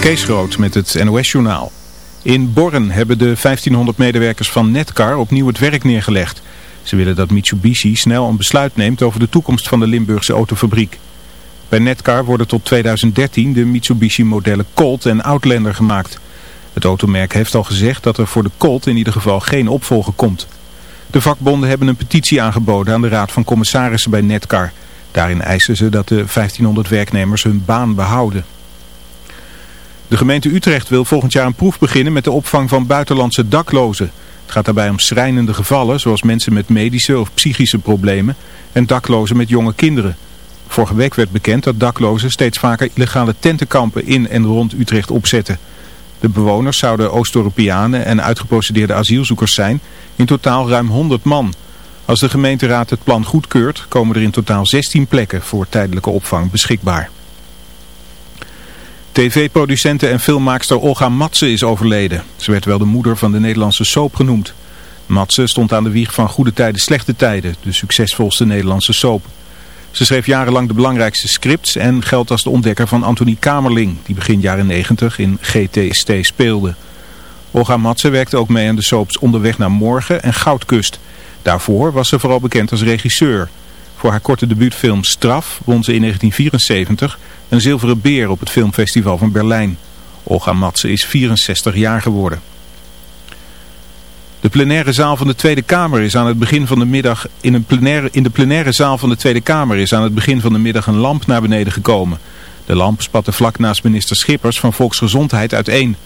Kees Groot met het NOS-journaal. In Borren hebben de 1500 medewerkers van Netcar opnieuw het werk neergelegd. Ze willen dat Mitsubishi snel een besluit neemt over de toekomst van de Limburgse autofabriek. Bij Netcar worden tot 2013 de Mitsubishi-modellen Colt en Outlander gemaakt. Het automerk heeft al gezegd dat er voor de Colt in ieder geval geen opvolger komt. De vakbonden hebben een petitie aangeboden aan de Raad van Commissarissen bij Netcar. Daarin eisen ze dat de 1500 werknemers hun baan behouden. De gemeente Utrecht wil volgend jaar een proef beginnen met de opvang van buitenlandse daklozen. Het gaat daarbij om schrijnende gevallen, zoals mensen met medische of psychische problemen en daklozen met jonge kinderen. Vorige week werd bekend dat daklozen steeds vaker illegale tentenkampen in en rond Utrecht opzetten. De bewoners zouden Oost-Europeanen en uitgeprocedeerde asielzoekers zijn, in totaal ruim 100 man. Als de gemeenteraad het plan goedkeurt, komen er in totaal 16 plekken voor tijdelijke opvang beschikbaar. TV-producente en filmmaakster Olga Matse is overleden. Ze werd wel de moeder van de Nederlandse soap genoemd. Matse stond aan de wieg van Goede Tijden, Slechte Tijden, de succesvolste Nederlandse soap. Ze schreef jarenlang de belangrijkste scripts en geldt als de ontdekker van Anthony Kamerling, die begin jaren 90 in GTST speelde. Olga Matse werkte ook mee aan de soaps Onderweg naar Morgen en Goudkust. Daarvoor was ze vooral bekend als regisseur. Voor haar korte debuutfilm Straf won ze in 1974 een zilveren beer op het filmfestival van Berlijn. Olga Matze is 64 jaar geworden. De plenaire zaal van de Tweede Kamer is aan het begin van de middag in, een plenaire, in de plenaire zaal van de Tweede Kamer is aan het begin van de middag een lamp naar beneden gekomen. De lamp spatte vlak naast minister Schippers van Volksgezondheid uiteen.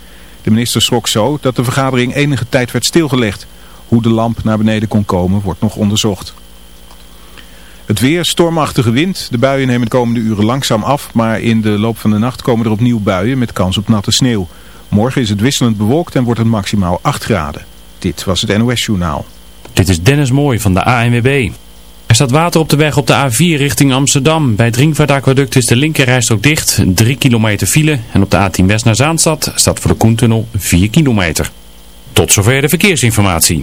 De minister schrok zo dat de vergadering enige tijd werd stilgelegd. Hoe de lamp naar beneden kon komen wordt nog onderzocht. Het weer, stormachtige wind. De buien nemen de komende uren langzaam af, maar in de loop van de nacht komen er opnieuw buien met kans op natte sneeuw. Morgen is het wisselend bewolkt en wordt het maximaal 8 graden. Dit was het NOS Journaal. Dit is Dennis Mooij van de ANWB. Er staat water op de weg op de A4 richting Amsterdam. Bij het is de linkerrijstrook dicht, 3 kilometer file. En op de A10 West naar Zaanstad staat voor de Koentunnel 4 kilometer. Tot zover de verkeersinformatie.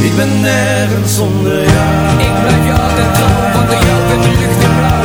Ik ben nergens zonder jou. Ik blijf je altijd trouw, want door jou wordt de lucht weer blauw.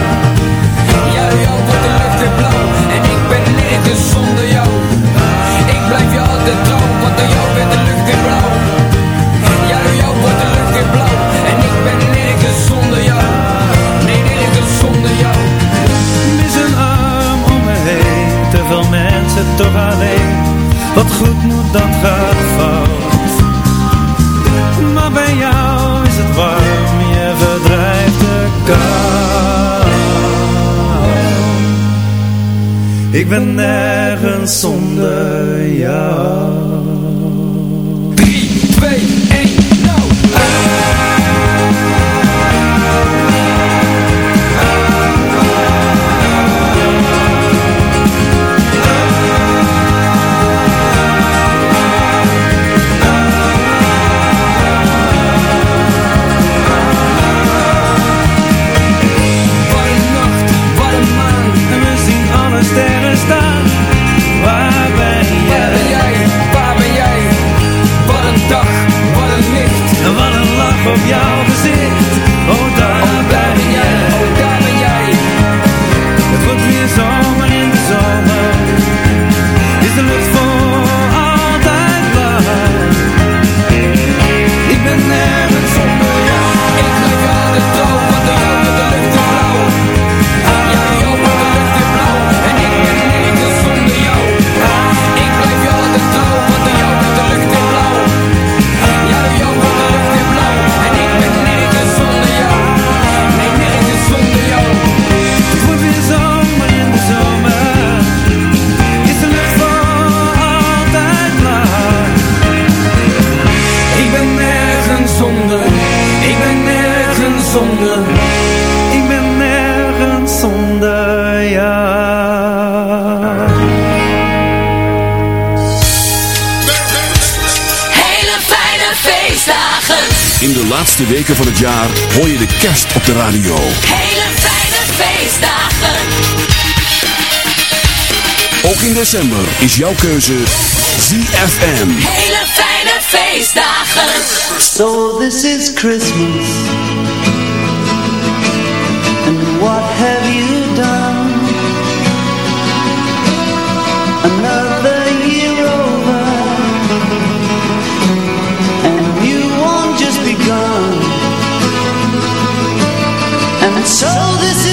De laatste weken van het jaar hoor je de kerst op de radio. Hele fijne feestdagen. Ook in december is jouw keuze ZFM. Hele fijne feestdagen. So this is Christmas And what have you so this is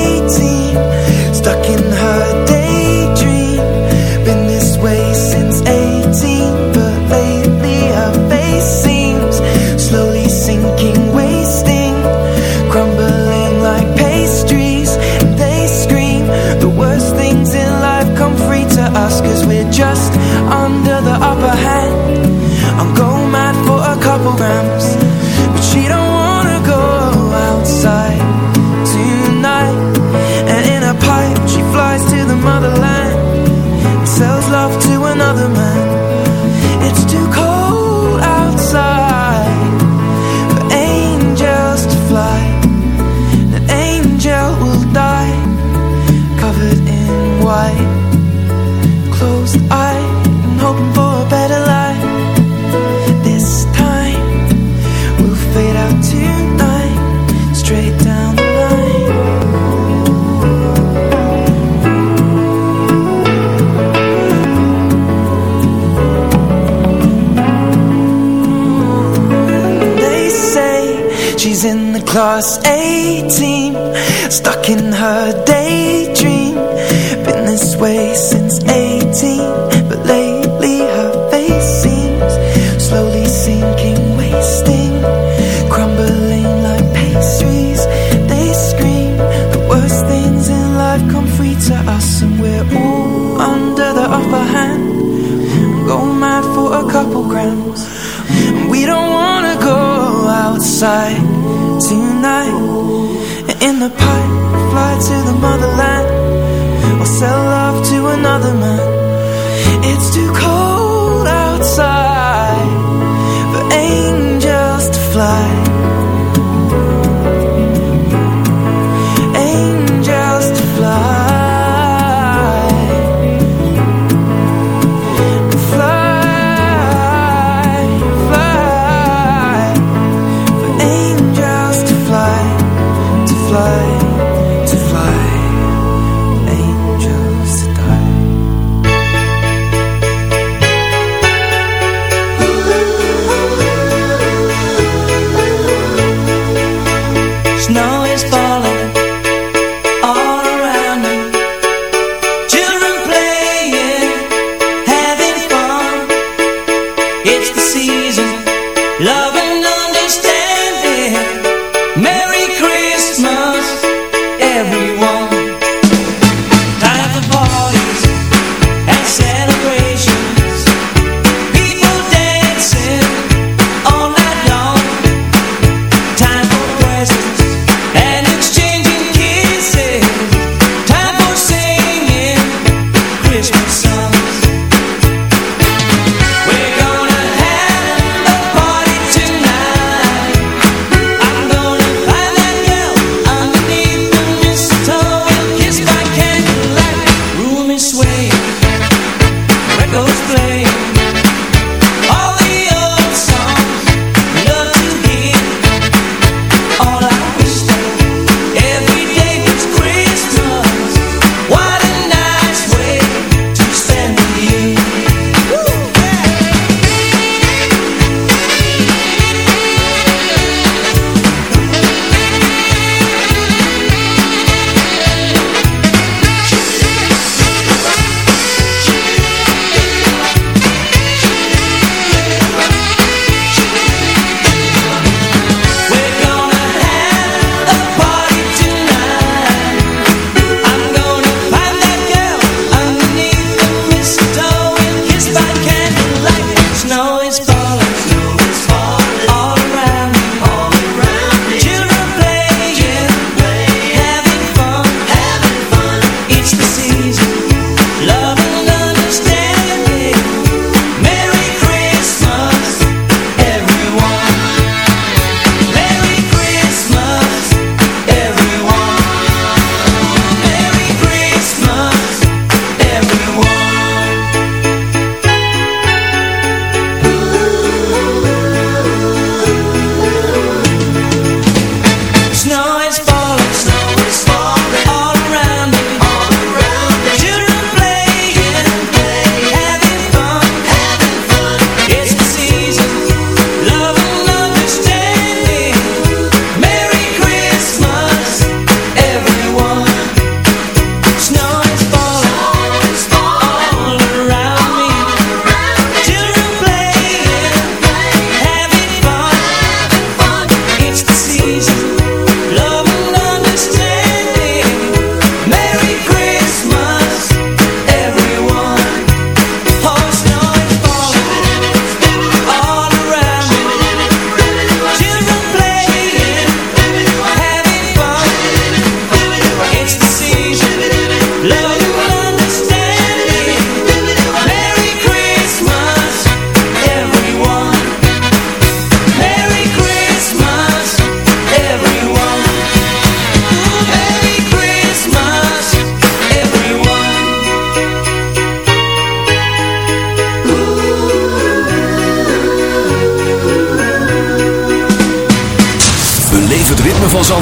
18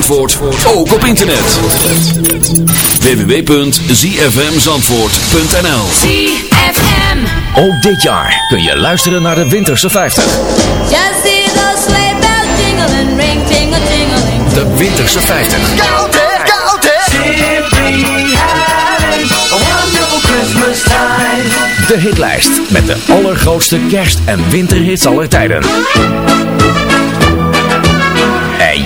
Zandvoort ook op internet. www.zfmzandvoort.nl ZFM Ook dit jaar kun je luisteren naar de Winterse 50. Just see those sleigh bells jingling, ring, tingle, tingeling. De Winterse 50. Koude, koude. Simply having a wonderful Christmas time. De hitlijst met de allergrootste kerst- en winterhits aller tijden.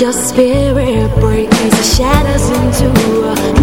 Your spirit breaks, shatters into a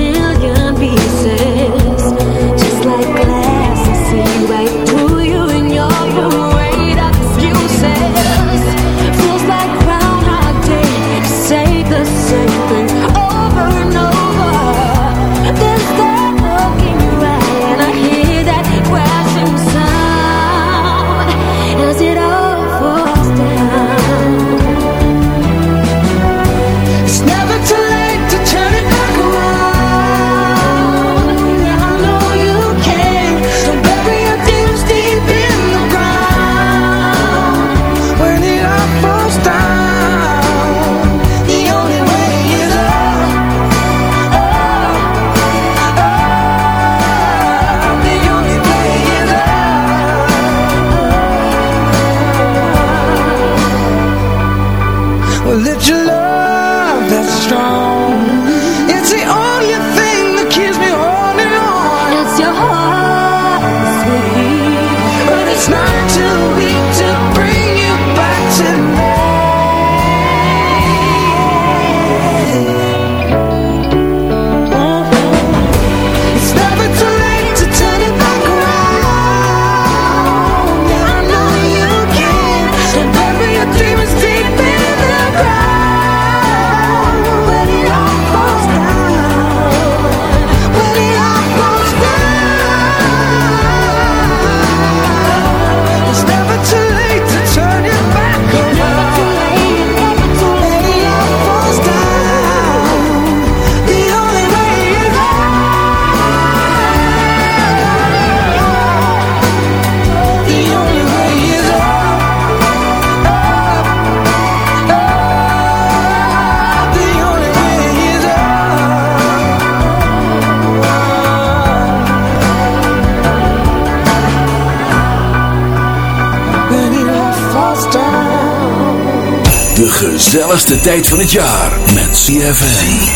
de tijd van het jaar met CFM.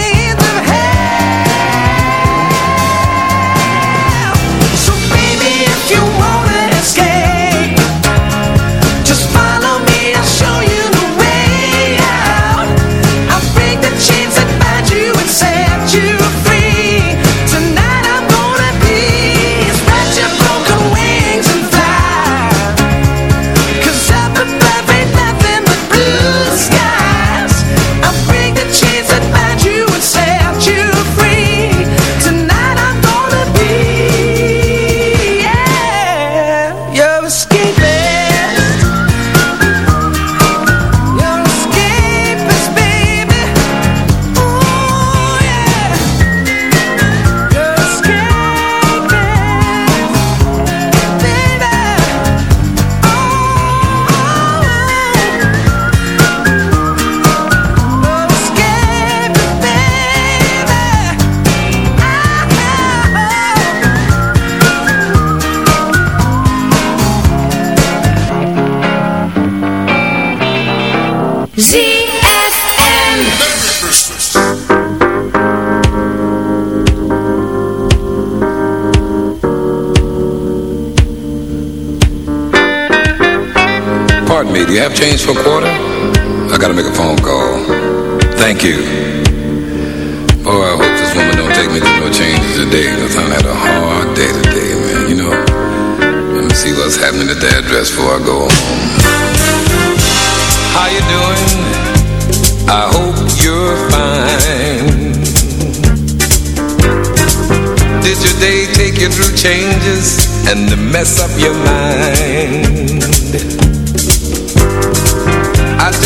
socorro.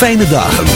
fijne dagen en...